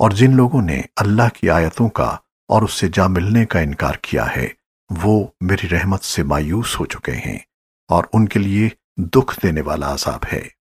اور جن لوگوں نے اللہ کی آیتوں کا اور اس سے جا ملنے کا انکار کیا ہے، وہ میری رحمت سے مایوس ہو چکے ہیں اور ان کے لیے دکھ دینے والا عذاب ہے۔